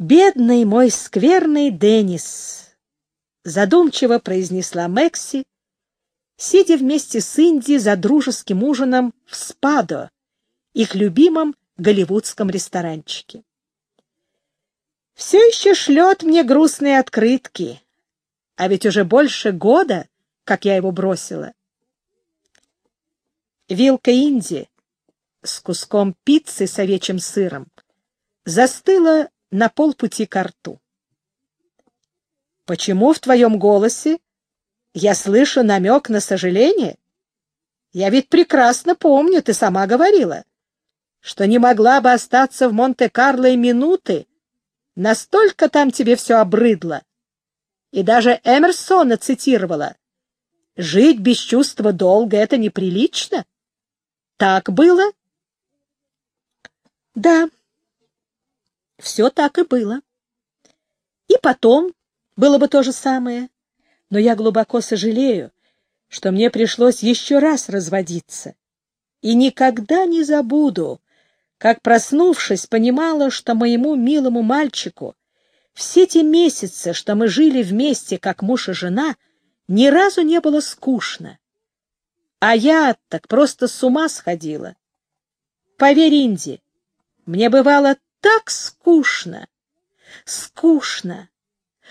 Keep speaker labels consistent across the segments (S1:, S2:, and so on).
S1: «Бедный мой скверный Деннис!» — задумчиво произнесла Мэкси, сидя вместе с Инди за дружеским ужином в Спадо, их любимом голливудском ресторанчике. «Все еще шлет мне грустные открытки, а ведь уже больше года, как я его бросила. Вилка Инди с куском пиццы с овечьим сыром застыла на полпути к рту. «Почему в твоем голосе я слышу намек на сожаление? Я ведь прекрасно помню, ты сама говорила, что не могла бы остаться в Монте-Карло и минуты. Настолько там тебе все обрыдло. И даже Эмерсона цитировала. Жить без чувства долга — это неприлично. Так было? Да, все так и было. И потом было бы то же самое. Но я глубоко сожалею, что мне пришлось еще раз разводиться. И никогда не забуду, как, проснувшись, понимала, что моему милому мальчику все те месяцы, что мы жили вместе, как муж и жена, ни разу не было скучно. А я так просто с ума сходила. Поверь, Инди, мне бывало так скучно, скучно,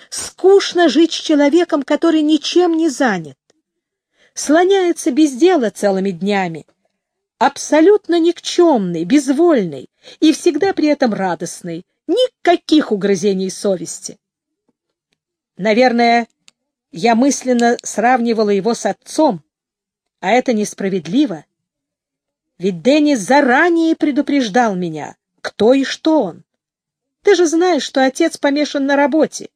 S1: скучно жить с человеком, который ничем не занят, слоняется без дела целыми днями, абсолютно никчемный, безвольный и всегда при этом радостный, никаких угрызений совести. Наверное, я мысленно сравнивала его с отцом, а это несправедливо. Ведь Деннис заранее предупреждал меня, кто и что он. Ты же знаешь, что отец помешан на работе,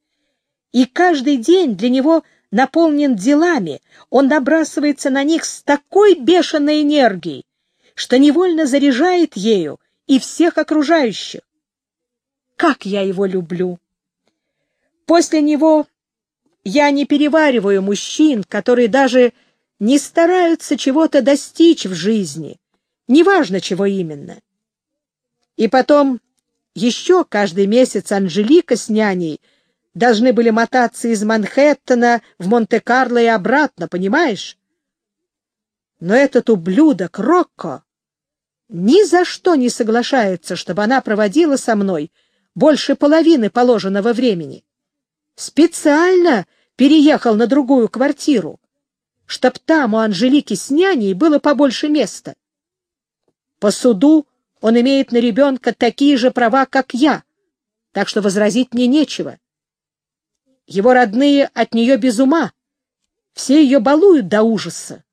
S1: и каждый день для него наполнен делами, он набрасывается на них с такой бешеной энергией, что невольно заряжает ею и всех окружающих. Как я его люблю! После него я не перевариваю мужчин, которые даже не стараются чего-то достичь в жизни, неважно, чего именно. И потом еще каждый месяц Анжелика с няней должны были мотаться из Манхэттена в Монте-Карло и обратно, понимаешь? Но этот ублюдок Рокко ни за что не соглашается, чтобы она проводила со мной больше половины положенного времени. Специально переехал на другую квартиру, чтоб там у Анжелики с няней было побольше места. По суду он имеет на ребенка такие же права, как я, так что возразить мне нечего. Его родные от нее без ума, все ее балуют до ужаса.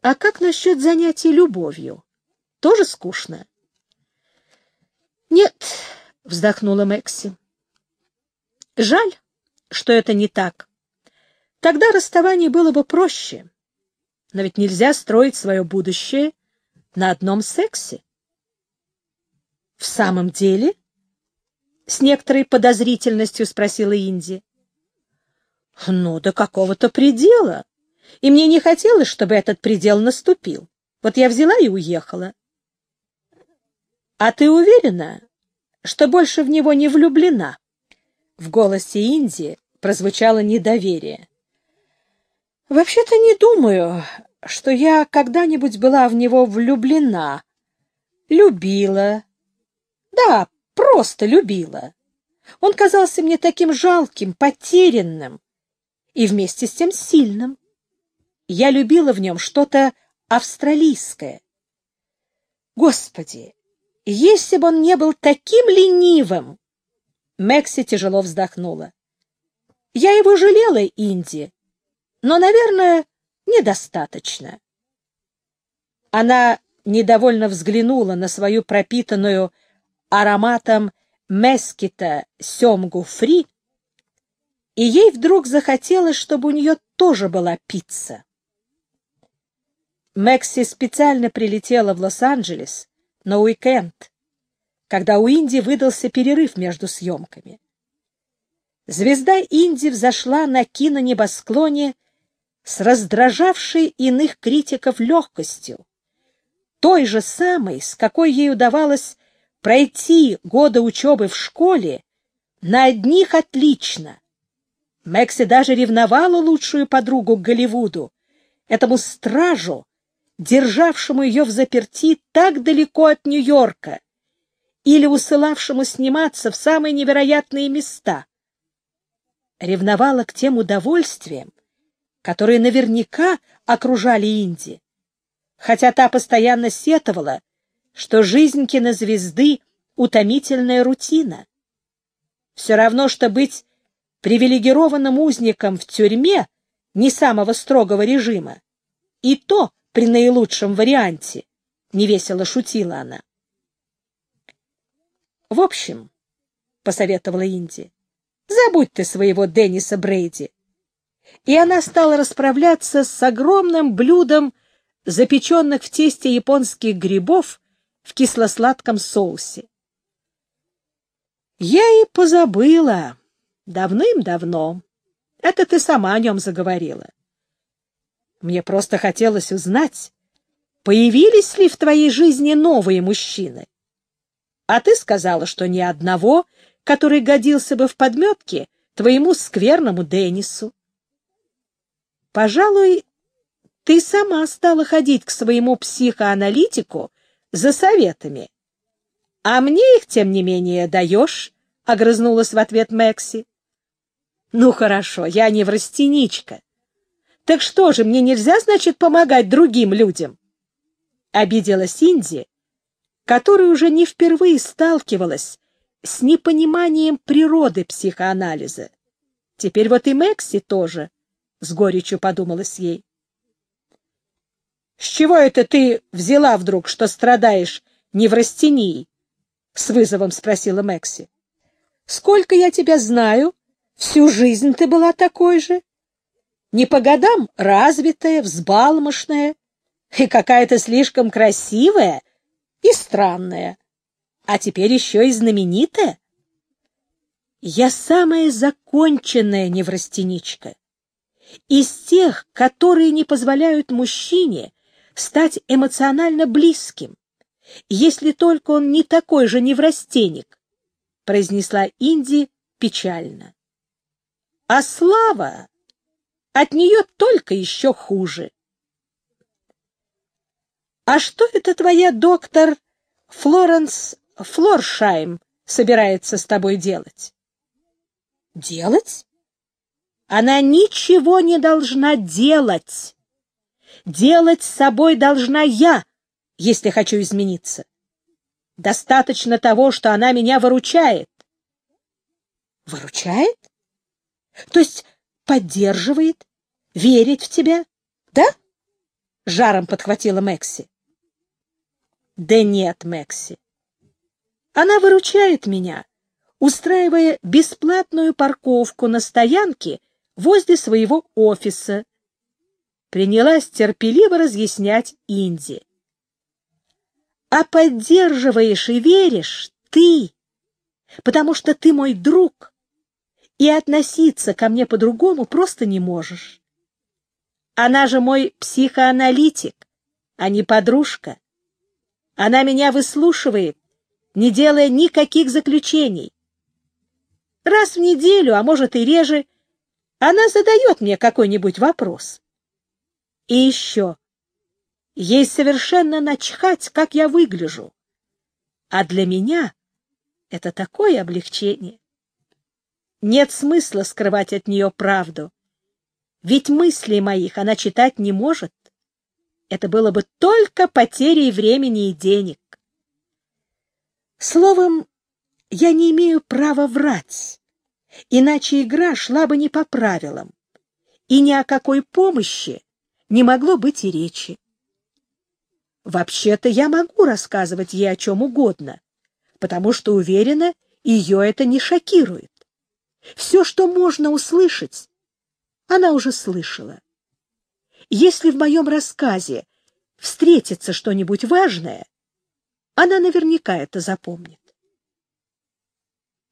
S1: А как насчет занятий любовью? Тоже скучно? Нет, вздохнула Мэкси. Жаль, что это не так. Тогда расставание было бы проще. Но ведь нельзя строить свое будущее на одном сексе. В самом деле? С некоторой подозрительностью спросила Инди. Ну, до какого-то предела. И мне не хотелось, чтобы этот предел наступил. Вот я взяла и уехала. А ты уверена, что больше в него не влюблена? В голосе Инди прозвучало недоверие. Вообще-то не думаю, что я когда-нибудь была в него влюблена, любила. Да, просто любила. Он казался мне таким жалким, потерянным и вместе с тем сильным. Я любила в нем что-то австралийское. Господи, если бы он не был таким ленивым! Мекси тяжело вздохнула. Я его жалела, Инди, но, наверное, недостаточно. Она недовольно взглянула на свою пропитанную ароматом мескита семгу фри, и ей вдруг захотелось, чтобы у нее тоже была пицца. Мэкси специально прилетела в Лос-Анджелес на уикенд, когда у Инди выдался перерыв между съемками. Звезда Инди взошла на кинонебосклоне с раздражавшей иных критиков легкостью, той же самой, с какой ей удавалось пройти годы учебы в школе на одних отлично. Мэкси даже ревновала лучшую подругу к Голливуду, этому стражу, державшему ее в заперти так далеко от Нью-Йорка или усылавшему сниматься в самые невероятные места. Ревновала к тем удовольствиям, которые наверняка окружали Инди, хотя та постоянно сетовала, что жизнь кинозвезды — утомительная рутина. Все равно, что быть привилегированным узником в тюрьме не самого строгого режима. И то при наилучшем варианте, — невесело шутила она. В общем, — посоветовала Инди, — забудь ты своего Денниса Брейди. И она стала расправляться с огромным блюдом запеченных в тесте японских грибов в кисло-сладком соусе. Я и позабыла. Давным-давно. Это ты сама о нем заговорила. Мне просто хотелось узнать, появились ли в твоей жизни новые мужчины. А ты сказала, что ни одного, который годился бы в подметке твоему скверному Деннису. Пожалуй, ты сама стала ходить к своему психоаналитику за советами. А мне их, тем не менее, даешь, — огрызнулась в ответ Мэкси. Ну, хорошо, я не врастеничка. Так что же, мне нельзя, значит, помогать другим людям? Обиделась Инди, которая уже не впервые сталкивалась с непониманием природы психоанализа. Теперь вот и Мэкси тоже, — с горечью подумалась ей. «С чего это ты взяла вдруг, что страдаешь неврастенией?» — с вызовом спросила Мэкси. «Сколько я тебя знаю, всю жизнь ты была такой же. Не по годам развитая, взбалмошная и какая-то слишком красивая и странная, а теперь еще и знаменитая. Я самая законченная неврастеничка. Из тех, которые не позволяют мужчине стать эмоционально близким, если только он не такой же неврастенник, — произнесла Инди печально. А слава от нее только еще хуже. «А что это твоя доктор Флоренс Флоршайм собирается с тобой делать?» «Делать? Она ничего не должна делать!» Делать с собой должна я, если хочу измениться. Достаточно того, что она меня выручает. Выручает? То есть поддерживает, верит в тебя, да? Жаром подхватила Мэкси. Да нет, Мэкси. Она выручает меня, устраивая бесплатную парковку на стоянке возле своего офиса принялась терпеливо разъяснять Инди. А поддерживаешь и веришь ты, потому что ты мой друг, и относиться ко мне по-другому просто не можешь. Она же мой психоаналитик, а не подружка. Она меня выслушивает, не делая никаких заключений. Раз в неделю, а может и реже, она задает мне какой-нибудь вопрос. И еще. Ей совершенно начхать, как я выгляжу. А для меня это такое облегчение. Нет смысла скрывать от нее правду. Ведь мыслей моих она читать не может. Это было бы только потерей времени и денег. Словом, я не имею права врать, иначе игра шла бы не по правилам, и ни о какой помощи не могло быть и речи. Вообще-то я могу рассказывать ей о чем угодно, потому что, уверена, ее это не шокирует. Все, что можно услышать, она уже слышала. Если в моем рассказе встретится что-нибудь важное, она наверняка это запомнит.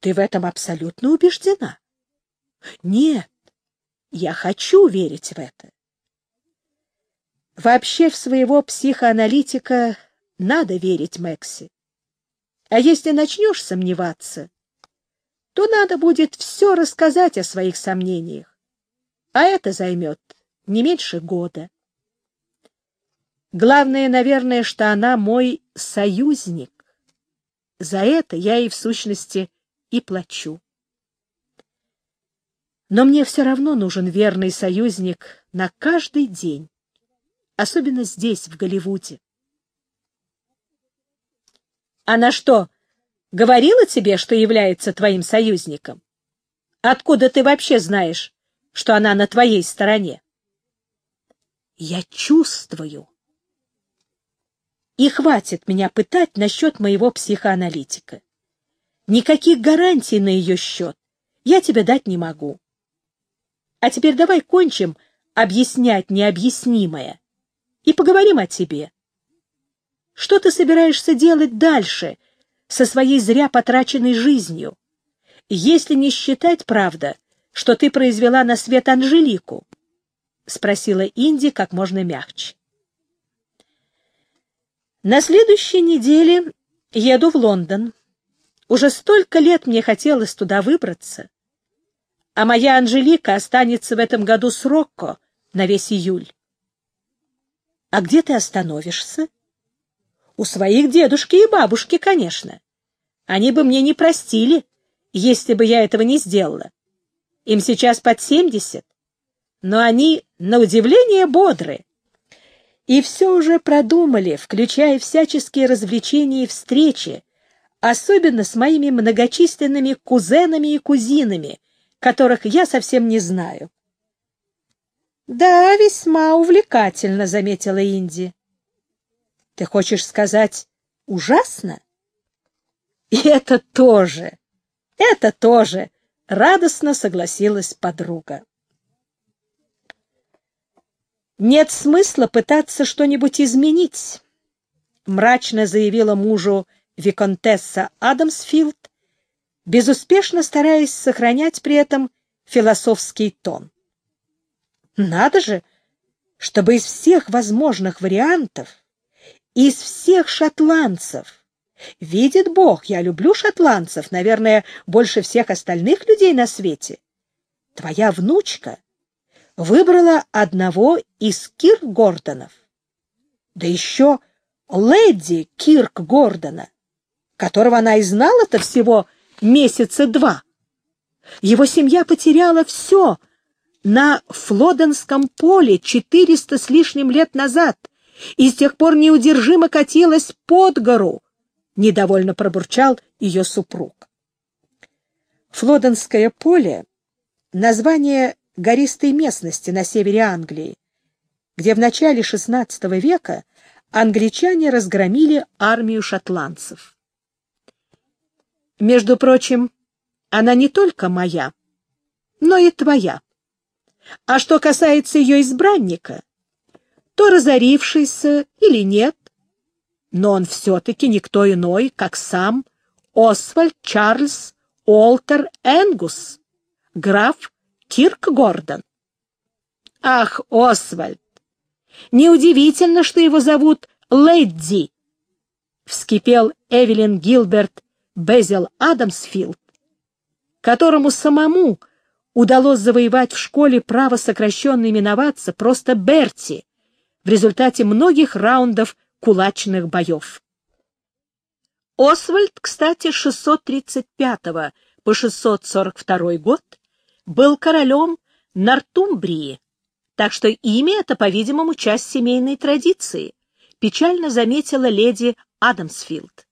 S1: Ты в этом абсолютно убеждена? Нет, я хочу верить в это. Вообще в своего психоаналитика надо верить Мэкси. А если начнешь сомневаться, то надо будет все рассказать о своих сомнениях, а это займет не меньше года. Главное, наверное, что она мой союзник. За это я и в сущности и плачу. Но мне все равно нужен верный союзник на каждый день, особенно здесь, в Голливуде. Она что, говорила тебе, что является твоим союзником? Откуда ты вообще знаешь, что она на твоей стороне? Я чувствую. И хватит меня пытать насчет моего психоаналитика. Никаких гарантий на ее счет я тебе дать не могу. А теперь давай кончим объяснять необъяснимое и поговорим о тебе. Что ты собираешься делать дальше со своей зря потраченной жизнью, если не считать, правда, что ты произвела на свет Анжелику? — спросила Инди как можно мягче. На следующей неделе еду в Лондон. Уже столько лет мне хотелось туда выбраться. А моя Анжелика останется в этом году с Рокко на весь июль. А где ты остановишься? У своих дедушки и бабушки, конечно. Они бы мне не простили, если бы я этого не сделала. Им сейчас под семьдесят, но они, на удивление, бодрые и все уже продумали, включая всяческие развлечения и встречи, особенно с моими многочисленными кузенами и кузинами, которых я совсем не знаю. «Да, весьма увлекательно», — заметила Инди. «Ты хочешь сказать ужасно?» «И это тоже, это тоже», — радостно согласилась подруга. «Нет смысла пытаться что-нибудь изменить», — мрачно заявила мужу виконтесса Адамсфилд, безуспешно стараясь сохранять при этом философский тон. «Надо же, чтобы из всех возможных вариантов, из всех шотландцев, видит Бог, я люблю шотландцев, наверное, больше всех остальных людей на свете, твоя внучка — выбрала одного из Кирк Гордонов. Да еще леди Кирк Гордона, которого она и знала-то всего месяца два. Его семья потеряла все на Флоденском поле четыреста с лишним лет назад и с тех пор неудержимо катилась под гору, — недовольно пробурчал ее супруг. Флоденское поле — название гористой местности на севере Англии, где в начале XVI века англичане разгромили армию шотландцев. Между прочим, она не только моя, но и твоя. А что касается ее избранника, то разорившийся или нет, но он все-таки никто иной, как сам Освальд Чарльз Олтер Энгус, граф Кирк Гордон. Ах, Освальд! Неудивительно, что его зовут Лэдди, вскипел Эвелин Гилберт Безил Адамсфилд, которому самому удалось завоевать в школе право сокращенно именоваться просто Берти в результате многих раундов кулачных боев. Освальд, кстати, с 635 по 642 год был королем Нортумбрии, так что имя это, по-видимому, часть семейной традиции, печально заметила леди Адамсфилд.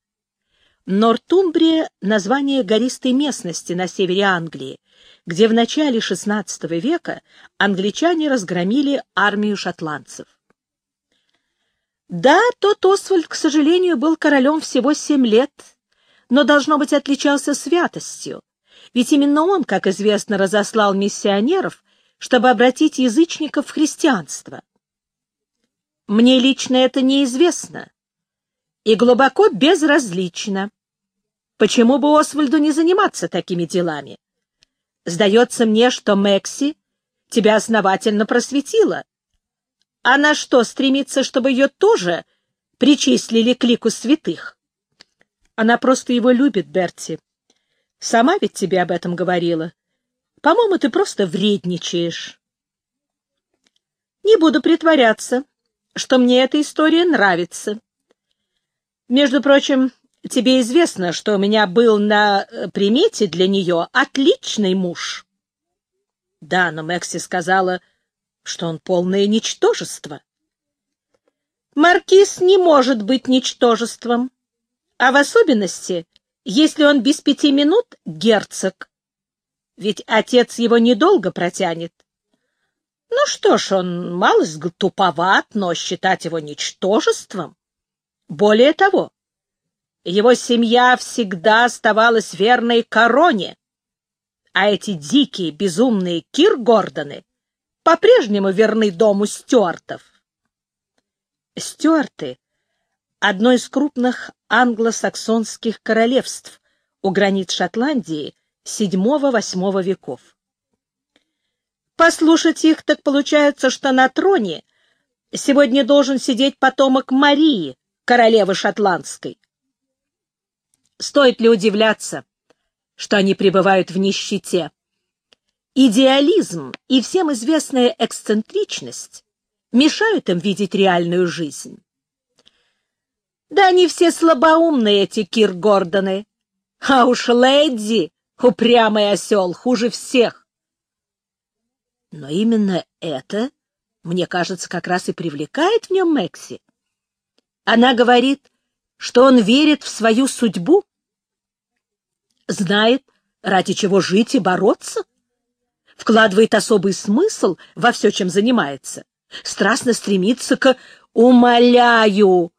S1: Нортумбрия — название гористой местности на севере Англии, где в начале XVI века англичане разгромили армию шотландцев. Да, тот Освальд, к сожалению, был королем всего семь лет, но, должно быть, отличался святостью, ведь именно он, как известно, разослал миссионеров, чтобы обратить язычников в христианство. Мне лично это неизвестно и глубоко безразлично. Почему бы Освальду не заниматься такими делами? Сдается мне, что Мекси тебя основательно просветила. Она что, стремится, чтобы ее тоже причислили к лику святых? Она просто его любит, Берти. Сама ведь тебе об этом говорила. По-моему, ты просто вредничаешь. Не буду притворяться, что мне эта история нравится. Между прочим, тебе известно, что у меня был на э, примете для нее отличный муж. Да, но Мэкси сказала, что он полное ничтожество. Маркиз не может быть ничтожеством, а в особенности, если он без пяти минут герцог. Ведь отец его недолго протянет. Ну что ж, он малость туповат, но считать его ничтожеством. Более того, его семья всегда оставалась верной короне, а эти дикие, безумные Кир-Гордоны по-прежнему верны дому Стюартов. Стюарты — одно из крупных англосаксонских королевств у границ Шотландии VII-VIII веков. Послушать их, так получается, что на троне сегодня должен сидеть потомок Марии, королевы шотландской. Стоит ли удивляться, что они пребывают в нищете? Идеализм и всем известная эксцентричность мешают им видеть реальную жизнь. Да они все слабоумные, эти Кир Гордоны. А уж Лэдди, упрямый осел, хуже всех. Но именно это, мне кажется, как раз и привлекает в нем Мэкси. Она говорит, что он верит в свою судьбу, знает, ради чего жить и бороться, вкладывает особый смысл во все, чем занимается, страстно стремится к «умоляю».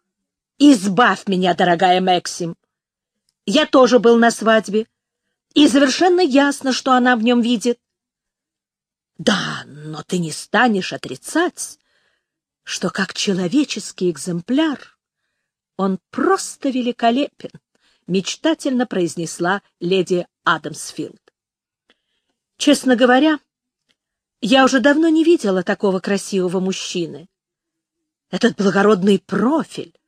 S1: «Избавь меня, дорогая Максим!» Я тоже был на свадьбе, и совершенно ясно, что она в нем видит. Да, но ты не станешь отрицать, что как человеческий экземпляр он просто великолепен, мечтательно произнесла леди Адамсфилд. Честно говоря, я уже давно не видела такого красивого мужчины. Этот благородный профиль,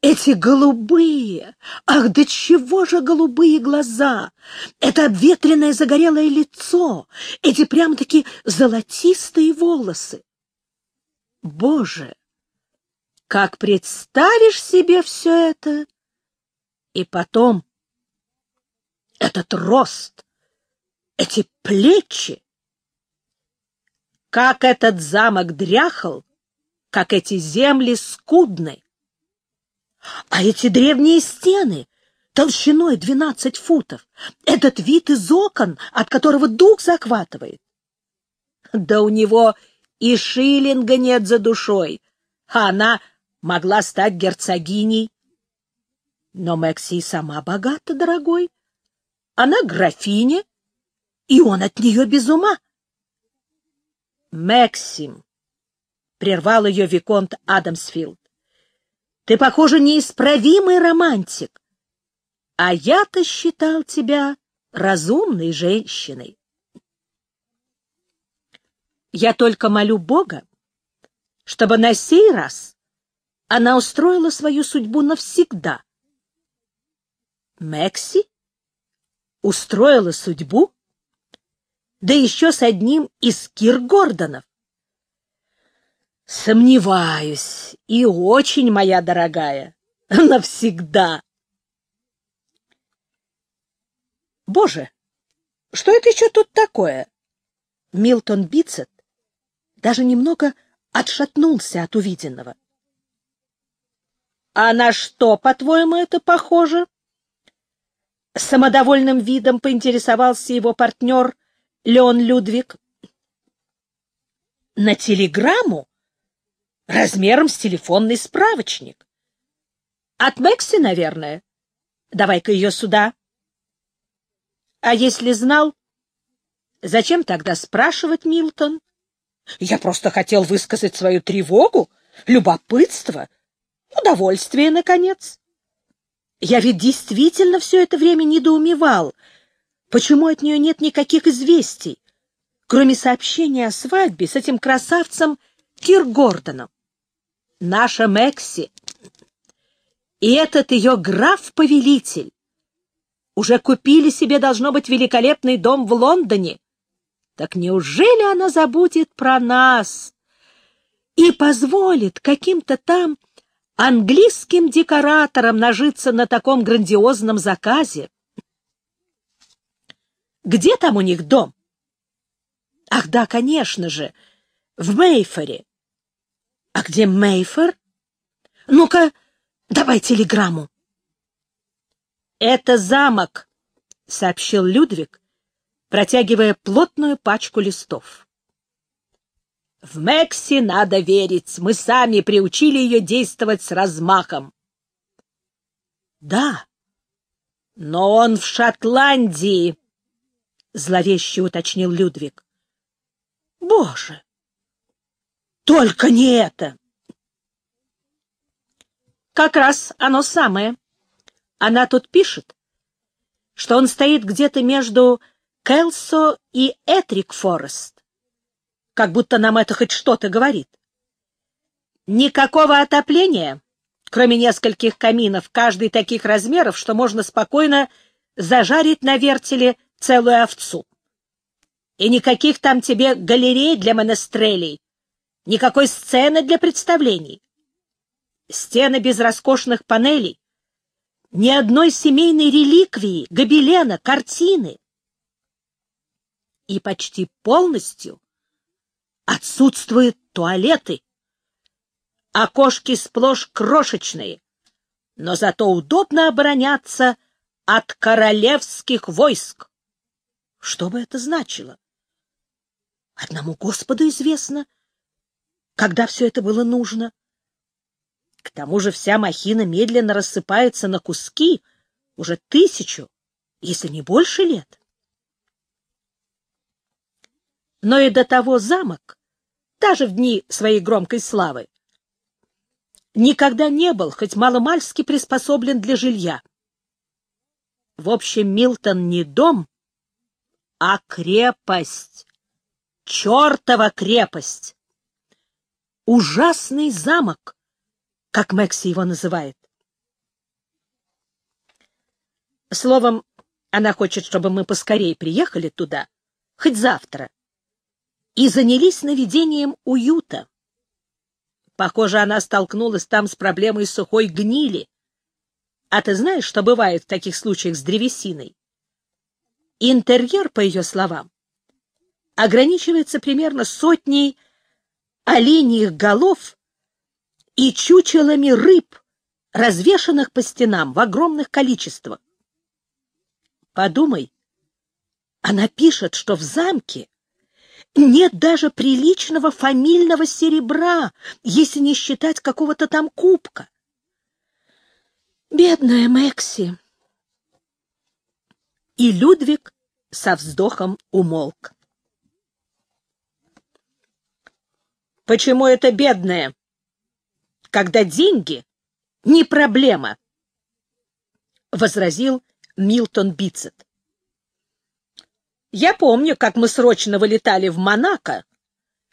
S1: эти голубые, ах, да чего же голубые глаза! Это обветренное загорелое лицо, эти прям-таки золотистые волосы. Боже, как представишь себе все это? И потом этот рост, эти плечи, как этот замок дряхал, как эти земли скудны. А эти древние стены, толщиной двенадцать футов, этот вид из окон, от которого дух захватывает. Да у него и шиллинга нет за душой, а она могла стать герцогиней. Но Мэкси сама богата, дорогой. Она графиня, и он от нее без ума. Максим, — прервал ее Виконт Адамсфилд, ты, похоже, неисправимый романтик. А я-то считал тебя разумной женщиной. Я только молю Бога, чтобы на сей раз она устроила свою судьбу навсегда. Мэкси устроила судьбу? Да еще с одним из Кир Гордонов. Сомневаюсь, и очень, моя дорогая, навсегда. Боже, что это еще тут такое? Милтон Бицет даже немного отшатнулся от увиденного. А на что, по-твоему, это похоже? Самодовольным видом поинтересовался его партнер Леон Людвиг. На телеграмму? размером с телефонный справочник. От Мэкси, наверное. Давай-ка ее сюда. А если знал, зачем тогда спрашивать, Милтон? Я просто хотел высказать свою тревогу, любопытство, удовольствие, наконец. Я ведь действительно все это время недоумевал, почему от нее нет никаких известий, кроме сообщения о свадьбе с этим красавцем Кир Гордоном наша Мэкси. И этот ее граф-повелитель уже купили себе, должно быть, великолепный дом в Лондоне. Так неужели она забудет про нас и позволит каким-то там английским декораторам нажиться на таком грандиозном заказе? Где там у них дом? Ах да, конечно же, в Мейфоре. А где Мейфор? Ну-ка, давай телеграмму. «Это замок», — сообщил Людвиг, протягивая плотную пачку листов. «В Мекси надо верить. Мы сами приучили ее действовать с размахом». «Да, но он в Шотландии», — зловеще уточнил Людвиг. «Боже! Только не это!» «Как раз оно самое», она тут пишет, что он стоит где-то между Келсо и Этрик Форест. Как будто нам это хоть что-то говорит. Никакого отопления, кроме нескольких каминов, каждый таких размеров, что можно спокойно зажарить на вертеле целую овцу. И никаких там тебе галерей для монастрелей, никакой сцены для представлений. Стены без роскошных панелей, ни одной семейной реликвии, гобелена, картины. И почти полностью отсутствуют туалеты. Окошки сплошь крошечные, но зато удобно обороняться от королевских войск. Что бы это значило? Одному Господу известно, когда все это было нужно. К тому же вся махина медленно рассыпается на куски уже тысячу, если не больше лет. Но и до того замок, даже в дни своей громкой славы, никогда не был хоть маломальски приспособлен для жилья. В общем, Милтон не дом, а крепость. Чертова крепость! Ужасный замок, как Мэкси его называет. Словом, она хочет, чтобы мы поскорее приехали туда, хоть завтра, и занялись наведением уюта. Похоже, она столкнулась там с проблемой сухой гнили. А ты знаешь, что бывает в таких случаях с древесиной? Интерьер, по ее словам, ограничивается примерно сотней оленьих голов и чучелами рыб, развешанных по стенам в огромных количествах. Подумай, она пишет, что в замке нет даже приличного фамильного серебра, если не считать какого-то там кубка. Бедная Мэкси. И Людвиг со вздохом умолк. «Почему это бедная?» когда деньги не проблема, — возразил Милтон Бицет. Я помню, как мы срочно вылетали в Монако,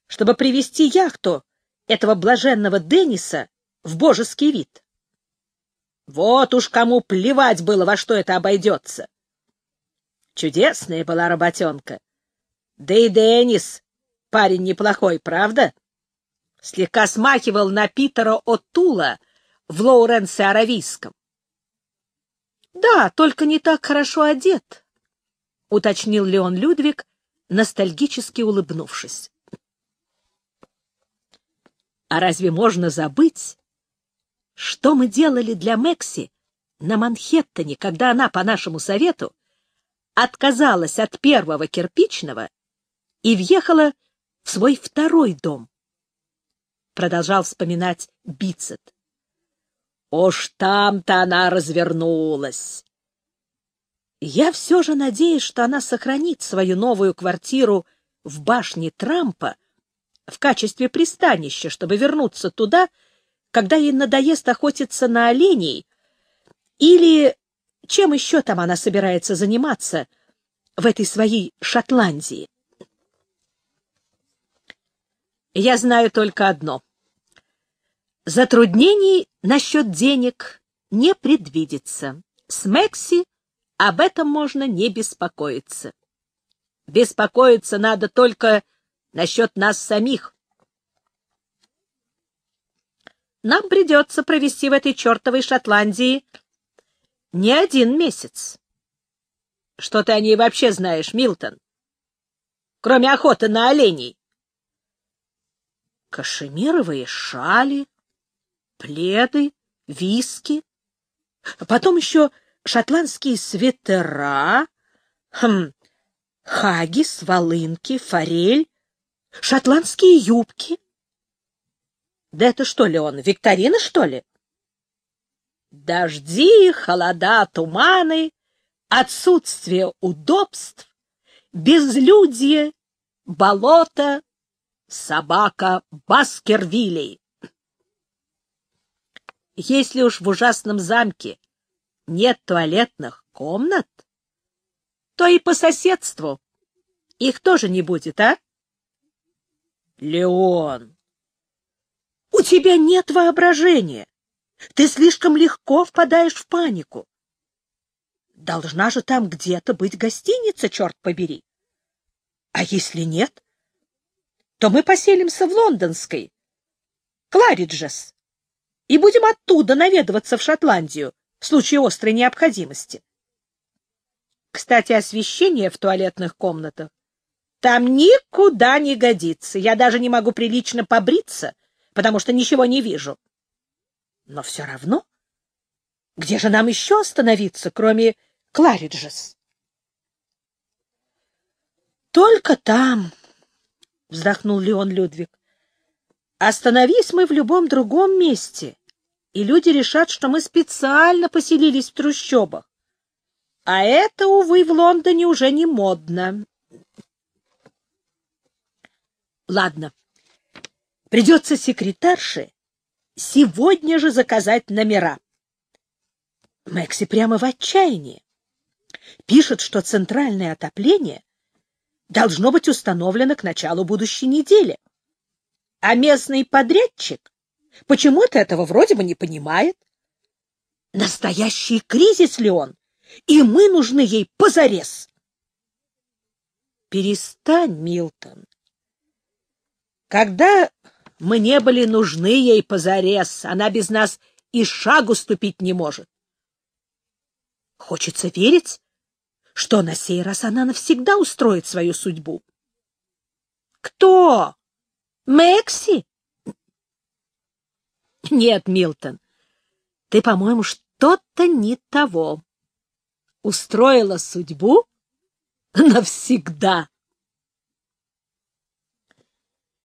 S1: чтобы привести яхту этого блаженного Денниса в божеский вид. Вот уж кому плевать было, во что это обойдется. Чудесная была работенка. Да и Деннис парень неплохой, правда? слегка смахивал на Питера О'Тула в Лоуренсе Аравийском. — Да, только не так хорошо одет, — уточнил Леон Людвиг, ностальгически улыбнувшись. — А разве можно забыть, что мы делали для Мекси на Манхэттене, когда она, по нашему совету, отказалась от первого кирпичного и въехала в свой второй дом? продолжал вспоминать Бицет. Уж там-то она развернулась. Я все же надеюсь, что она сохранит свою новую квартиру в башне Трампа в качестве пристанища, чтобы вернуться туда, когда ей надоест охотиться на оленей, или чем еще там она собирается заниматься в этой своей Шотландии. Я знаю только одно. Затруднений насчет денег не предвидится. С Мекси об этом можно не беспокоиться. Беспокоиться надо только насчет нас самих. Нам придется провести в этой чертовой Шотландии не один месяц. Что ты о ней вообще знаешь, Милтон? Кроме охоты на оленей. Кашемировые шали, пледы, виски. Потом еще шотландские свитера, хм, хагис, волынки, форель, шотландские юбки. Да это что ли он, викторина, что ли? Дожди, холода, туманы, отсутствие удобств, безлюдье, болото, собака Баскервилей. Если уж в ужасном замке нет туалетных комнат, то и по соседству их тоже не будет, а? Леон, у тебя нет воображения. Ты слишком легко впадаешь в панику. Должна же там где-то быть гостиница, черт побери. А если нет, то мы поселимся в лондонской, Клариджес, и будем оттуда наведываться в Шотландию в случае острой необходимости. Кстати, освещение в туалетных комнатах там никуда не годится. Я даже не могу прилично побриться, потому что ничего не вижу. Но все равно, где же нам еще остановиться, кроме Клариджес? Только там, — вздохнул Леон Людвиг. Остановись мы в любом другом месте, и люди решат, что мы специально поселились в трущобах. А это, увы, в Лондоне уже не модно. Ладно, Придется секретарше сегодня же заказать номера. Мэкси прямо в отчаянии. Пишет, что центральное отопление должно быть установлено к началу будущей недели. А местный подрядчик почему-то этого вроде бы не понимает. Настоящий кризис ли он? И мы нужны ей позарез. Перестань, Милтон. Когда мы не были нужны ей позарез. Она без нас и шагу ступить не может. Хочется верить, что на сей раз она навсегда устроит свою судьбу. Кто? Мэкси? Нет, Милтон, ты, по-моему, что-то не того. Устроила судьбу навсегда.